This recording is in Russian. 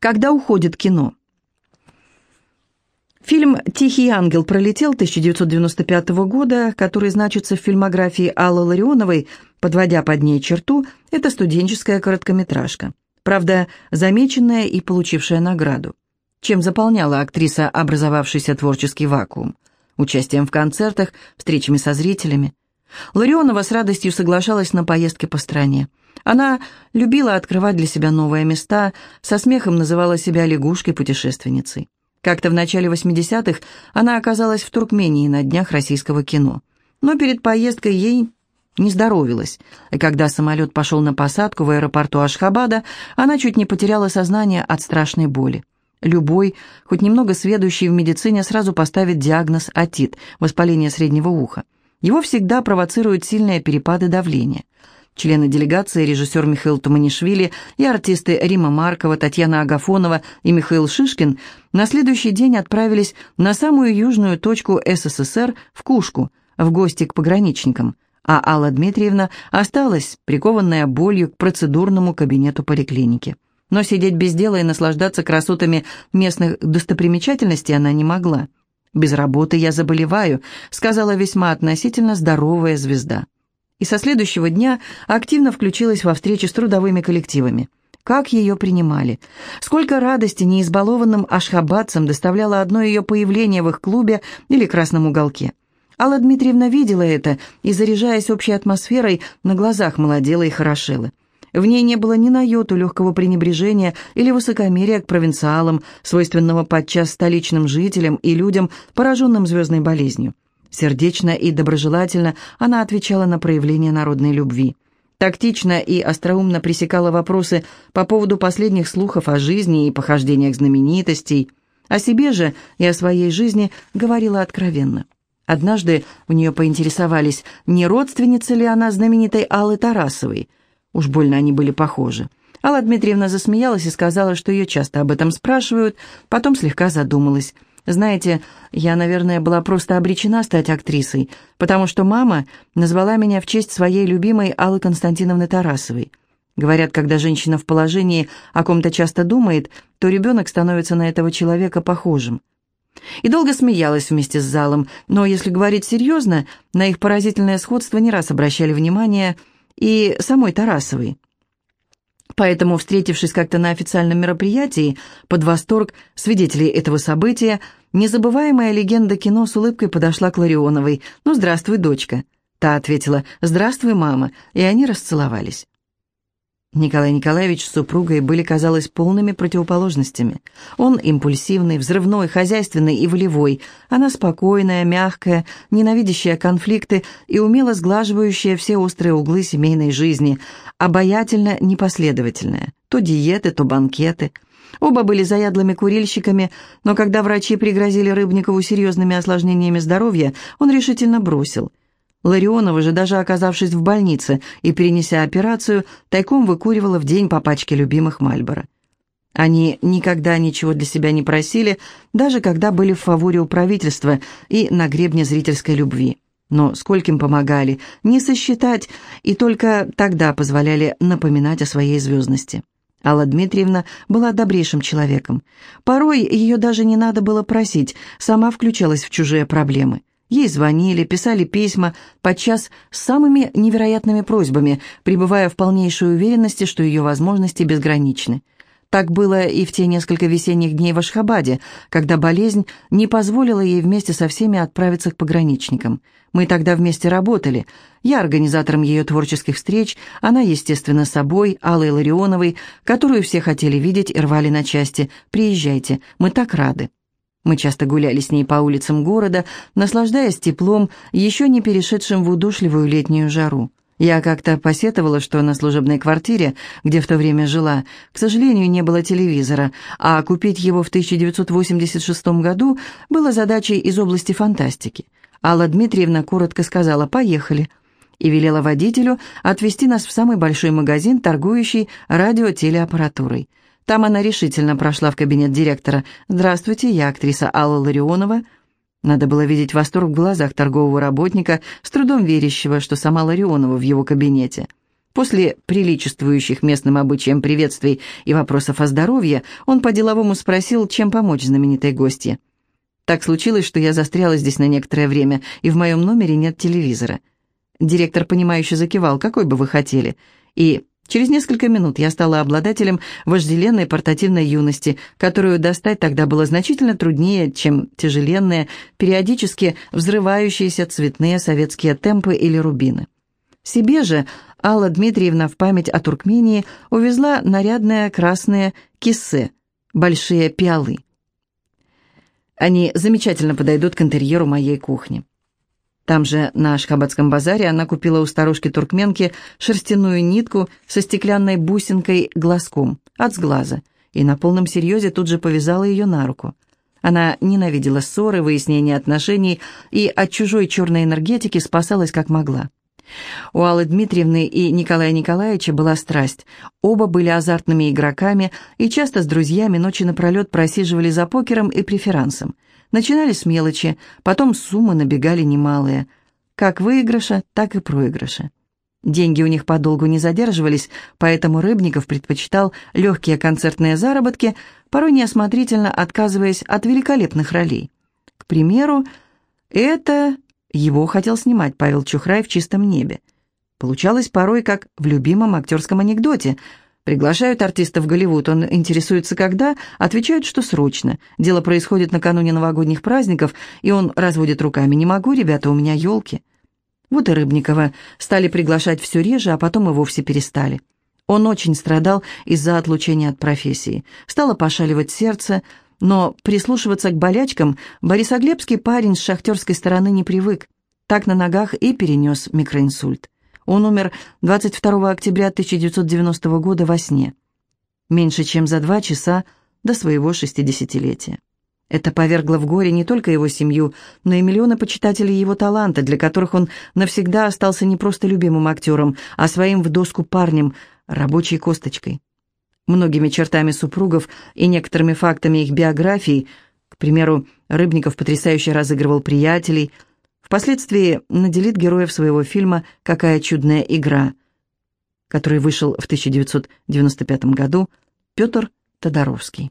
Когда уходит кино? Фильм «Тихий ангел» пролетел 1995 года, который значится в фильмографии Аллы Ларионовой, подводя под ней черту, это студенческая короткометражка. Правда, замеченная и получившая награду. Чем заполняла актриса образовавшийся творческий вакуум? Участием в концертах, встречами со зрителями. Ларионова с радостью соглашалась на поездки по стране. Она любила открывать для себя новые места, со смехом называла себя лягушкой-путешественницей. Как-то в начале 80-х она оказалась в Туркмении на днях российского кино. Но перед поездкой ей не здоровилась, и когда самолет пошел на посадку в аэропорту Ашхабада, она чуть не потеряла сознание от страшной боли. Любой, хоть немного сведущий в медицине, сразу поставит диагноз атит – воспаление среднего уха. Его всегда провоцируют сильные перепады давления – Члены делегации, режиссер Михаил Туманишвили и артисты Рима Маркова, Татьяна Агафонова и Михаил Шишкин на следующий день отправились на самую южную точку СССР, в Кушку, в гости к пограничникам, а Алла Дмитриевна осталась, прикованная болью к процедурному кабинету поликлиники. Но сидеть без дела и наслаждаться красотами местных достопримечательностей она не могла. «Без работы я заболеваю», — сказала весьма относительно здоровая звезда и со следующего дня активно включилась во встречи с трудовыми коллективами. Как ее принимали? Сколько радости неизбалованным ашхабадцам доставляло одно ее появление в их клубе или красном уголке. Алла Дмитриевна видела это и, заряжаясь общей атмосферой, на глазах молодела и хорошела. В ней не было ни на йоту легкого пренебрежения или высокомерия к провинциалам, свойственного подчас столичным жителям и людям, пораженным звездной болезнью. Сердечно и доброжелательно она отвечала на проявление народной любви. Тактично и остроумно пресекала вопросы по поводу последних слухов о жизни и похождениях знаменитостей. О себе же и о своей жизни говорила откровенно. Однажды у нее поинтересовались, не родственница ли она знаменитой Аллы Тарасовой. Уж больно они были похожи. Алла Дмитриевна засмеялась и сказала, что ее часто об этом спрашивают, потом слегка задумалась – знаете, я, наверное, была просто обречена стать актрисой, потому что мама назвала меня в честь своей любимой Аллы Константиновны Тарасовой. Говорят, когда женщина в положении о ком-то часто думает, то ребенок становится на этого человека похожим. И долго смеялась вместе с залом, но, если говорить серьезно, на их поразительное сходство не раз обращали внимание и самой Тарасовой. Поэтому, встретившись как-то на официальном мероприятии, под восторг свидетелей этого события, незабываемая легенда кино с улыбкой подошла к Ларионовой. «Ну, здравствуй, дочка». Та ответила «Здравствуй, мама», и они расцеловались. Николай Николаевич с супругой были, казалось, полными противоположностями. Он импульсивный, взрывной, хозяйственный и волевой. Она спокойная, мягкая, ненавидящая конфликты и умело сглаживающая все острые углы семейной жизни, обаятельно непоследовательная. То диеты, то банкеты. Оба были заядлыми курильщиками, но когда врачи пригрозили Рыбникову серьезными осложнениями здоровья, он решительно бросил – Ларионова же, даже оказавшись в больнице и перенеся операцию, тайком выкуривала в день по пачке любимых Мальборо. Они никогда ничего для себя не просили, даже когда были в фаворе у правительства и на гребне зрительской любви. Но скольким помогали, не сосчитать, и только тогда позволяли напоминать о своей звездности. Алла Дмитриевна была добрейшим человеком. Порой ее даже не надо было просить, сама включалась в чужие проблемы. Ей звонили, писали письма, подчас с самыми невероятными просьбами, пребывая в полнейшей уверенности, что ее возможности безграничны. Так было и в те несколько весенних дней в Ашхабаде, когда болезнь не позволила ей вместе со всеми отправиться к пограничникам. Мы тогда вместе работали. Я организатором ее творческих встреч, она, естественно, собой, Аллой Ларионовой, которую все хотели видеть и рвали на части. «Приезжайте, мы так рады». Мы часто гуляли с ней по улицам города, наслаждаясь теплом, еще не перешедшим в удушливую летнюю жару. Я как-то посетовала, что на служебной квартире, где в то время жила, к сожалению, не было телевизора, а купить его в 1986 году было задачей из области фантастики. Алла Дмитриевна коротко сказала «поехали» и велела водителю отвезти нас в самый большой магазин, торгующий радиотелеаппаратурой. Там она решительно прошла в кабинет директора. «Здравствуйте, я актриса Алла Ларионова». Надо было видеть восторг в глазах торгового работника, с трудом верящего, что сама Ларионова в его кабинете. После приличествующих местным обычаям приветствий и вопросов о здоровье, он по-деловому спросил, чем помочь знаменитой гостье. Так случилось, что я застряла здесь на некоторое время, и в моем номере нет телевизора. Директор, понимающе закивал, какой бы вы хотели. И через несколько минут я стала обладателем вожделенной портативной юности, которую достать тогда было значительно труднее, чем тяжеленные, периодически взрывающиеся цветные советские темпы или рубины. Себе же Алла Дмитриевна в память о Туркмении увезла нарядные красные киссе, большие пиалы. Они замечательно подойдут к интерьеру моей кухни. Там же, на Ашхабадском базаре, она купила у старушки-туркменки шерстяную нитку со стеклянной бусинкой-глазком от сглаза и на полном серьезе тут же повязала ее на руку. Она ненавидела ссоры, выяснения отношений и от чужой черной энергетики спасалась как могла. У Аллы Дмитриевны и Николая Николаевича была страсть. Оба были азартными игроками и часто с друзьями ночи напролет просиживали за покером и преферансом. Начинали с мелочи, потом суммы набегали немалые. Как выигрыша, так и проигрыша. Деньги у них подолгу не задерживались, поэтому Рыбников предпочитал легкие концертные заработки, порой неосмотрительно отказываясь от великолепных ролей. К примеру, это его хотел снимать Павел Чухрай в «Чистом небе». Получалось порой, как в любимом актерском анекдоте. Приглашают артиста в Голливуд, он интересуется когда, отвечают, что срочно. Дело происходит накануне новогодних праздников, и он разводит руками «Не могу, ребята, у меня елки». Вот и Рыбникова стали приглашать все реже, а потом и вовсе перестали. Он очень страдал из-за отлучения от профессии. Стало пошаливать сердце, но прислушиваться к болячкам Борисоглебский парень с шахтерской стороны не привык. Так на ногах и перенес микроинсульт. Он умер 22 октября 1990 года во сне. Меньше чем за два часа до своего шестидесятилетия. Это повергло в горе не только его семью, но и миллионы почитателей его таланта, для которых он навсегда остался не просто любимым актером, а своим в доску парнем, рабочей косточкой многими чертами супругов и некоторыми фактами их биографий, к примеру, Рыбников потрясающе разыгрывал приятелей, впоследствии наделит героев своего фильма «Какая чудная игра», который вышел в 1995 году Петр Тодоровский.